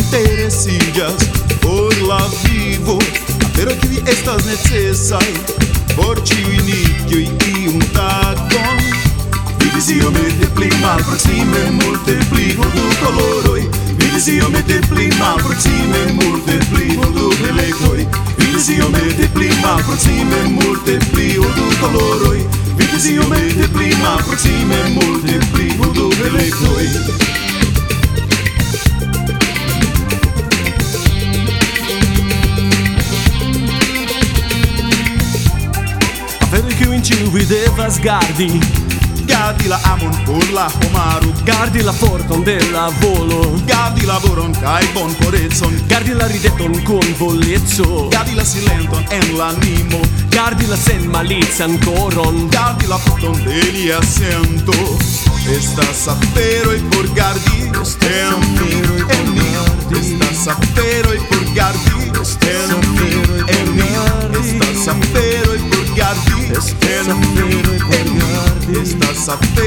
interesillas por la vivo, pero kiwi estas necesaj por ĉiuj y un tacón. Mi vizio mete pli malproksime multe pli ol du koloroj Mi vizio mete pli malproksime multe pli ol du elektoj Mi vizio mete pli malproksime multe pli du koloroj Mi vizio mete pli malproksime multe ciui devas gardi la amon por la homaru. Gardi la forton de la volo Gardi laboron kai bon corezzon Gardi la rideton con volezzo Gardi la silenton en l'animo. Gardi la sen malizan coron Gardi la fruton de lia sento Estas aferoi por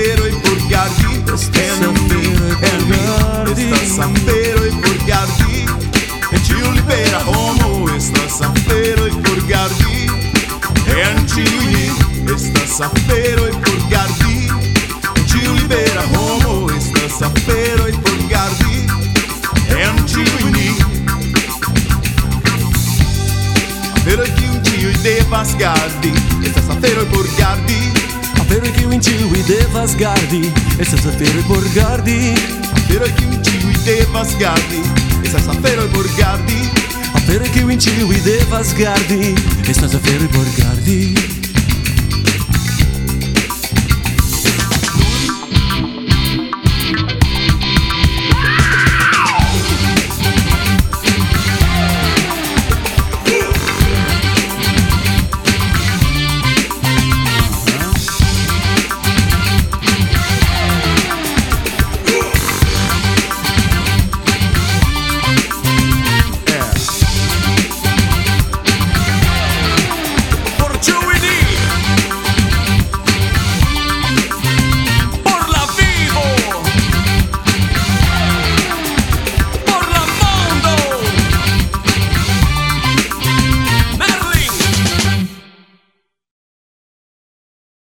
Estas aferoi por gardi En mi, en mi Estas aferoi por gardi En ciu libera homo Estas aferoi por gardi En ciu Estas aferoi por gardi En ciu libera homo Estas aferoi por gardi En ciu Aferoi kiu ciui devas gardi Estas aferoi por gardi Afero che in ciui devas gardi Estas afero por gardi Aferoi kiu ciui devas gardi Estas aferoi por gardi Afero che in ciui devas gardi Estas afero por gardi